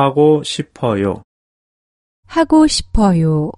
하고 싶어요. 하고 싶어요.